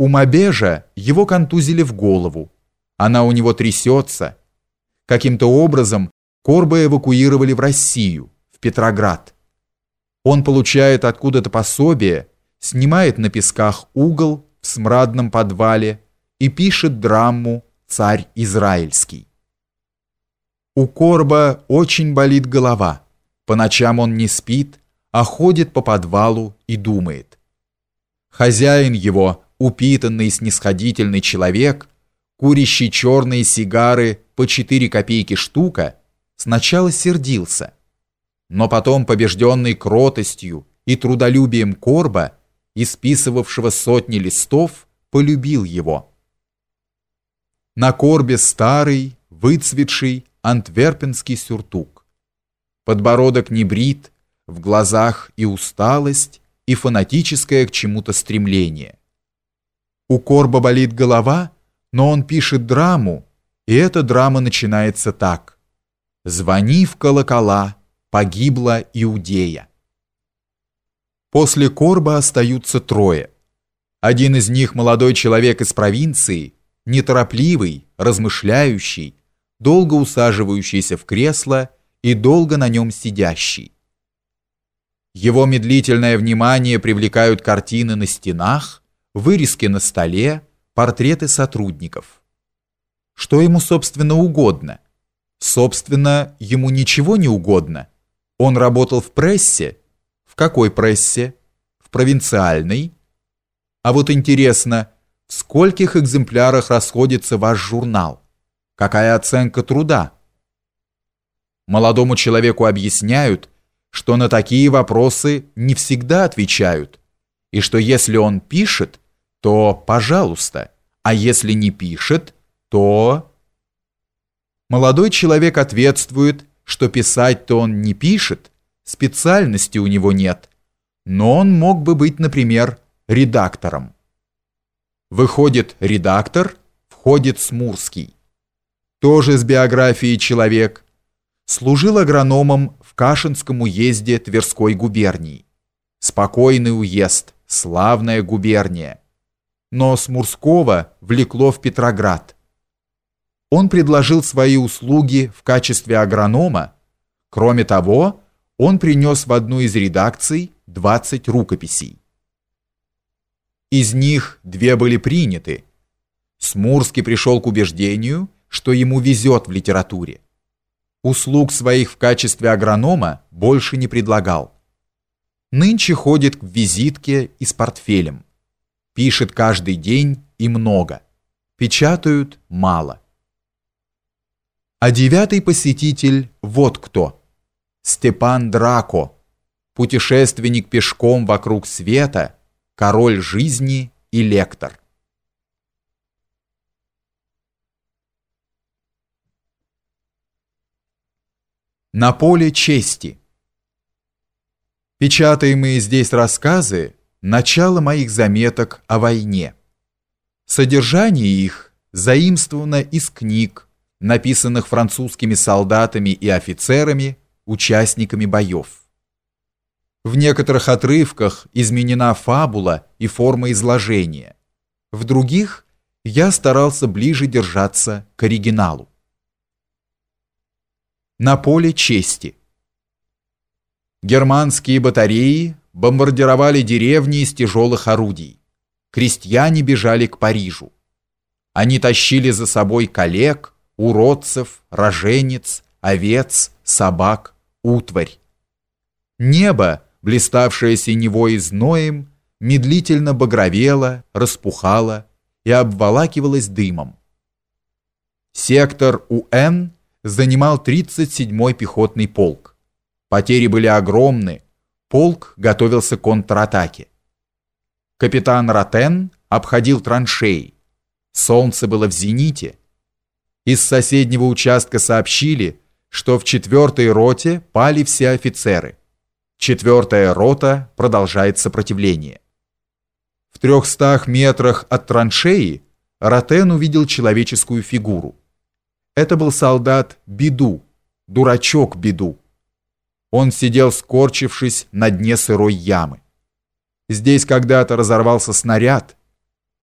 У Мабежа его контузили в голову. Она у него трясется. Каким-то образом Корба эвакуировали в Россию, в Петроград. Он получает откуда-то пособие, снимает на песках угол в смрадном подвале и пишет драму «Царь Израильский». У Корба очень болит голова. По ночам он не спит, а ходит по подвалу и думает. Хозяин его, упитанный и снисходительный человек, курящий черные сигары по 4 копейки штука, сначала сердился, но потом, побежденный кротостью и трудолюбием Корба, исписывавшего сотни листов, полюбил его. На Корбе старый, выцветший антверпенский сюртук. Подбородок не брит, в глазах и усталость, и фанатическое к чему-то стремление. У Корба болит голова, но он пишет драму, и эта драма начинается так. «Звони в колокола, погибла Иудея». После Корба остаются трое. Один из них молодой человек из провинции, неторопливый, размышляющий, долго усаживающийся в кресло и долго на нем сидящий. Его медлительное внимание привлекают картины на стенах, вырезки на столе, портреты сотрудников. Что ему, собственно, угодно? Собственно, ему ничего не угодно. Он работал в прессе. В какой прессе? В провинциальной. А вот интересно, в скольких экземплярах расходится ваш журнал? Какая оценка труда? Молодому человеку объясняют, что на такие вопросы не всегда отвечают, и что если он пишет, то пожалуйста, а если не пишет, то... Молодой человек ответствует, что писать-то он не пишет, специальности у него нет, но он мог бы быть, например, редактором. Выходит редактор, входит Смурский. Тоже с биографией человек. Служил агрономом в Кашинском уезде Тверской губернии. Спокойный уезд, славная губерния. Но с Мурского влекло в Петроград. Он предложил свои услуги в качестве агронома. Кроме того, он принес в одну из редакций 20 рукописей. Из них две были приняты. Смурский пришел к убеждению, что ему везет в литературе услуг своих в качестве агронома больше не предлагал. Нынче ходит к визитке и с портфелем. Пишет каждый день и много. Печатают мало. А девятый посетитель вот кто. Степан Драко, путешественник пешком вокруг света, король жизни и лектор. На поле чести. Печатаемые здесь рассказы – начало моих заметок о войне. Содержание их заимствовано из книг, написанных французскими солдатами и офицерами, участниками боев. В некоторых отрывках изменена фабула и форма изложения. В других я старался ближе держаться к оригиналу на поле чести. Германские батареи бомбардировали деревни из тяжелых орудий. Крестьяне бежали к Парижу. Они тащили за собой коллег, уродцев, роженец, овец, собак, утварь. Небо, блиставшее синевой и зноем, медлительно багровело, распухало и обволакивалось дымом. Сектор УН занимал 37-й пехотный полк. Потери были огромны, полк готовился к контратаке. Капитан Ротен обходил траншеи. Солнце было в зените. Из соседнего участка сообщили, что в 4-й роте пали все офицеры. Четвертая рота продолжает сопротивление. В трехстах метрах от траншеи Ротен увидел человеческую фигуру. Это был солдат Беду, дурачок Беду. Он сидел скорчившись на дне сырой ямы. Здесь когда-то разорвался снаряд,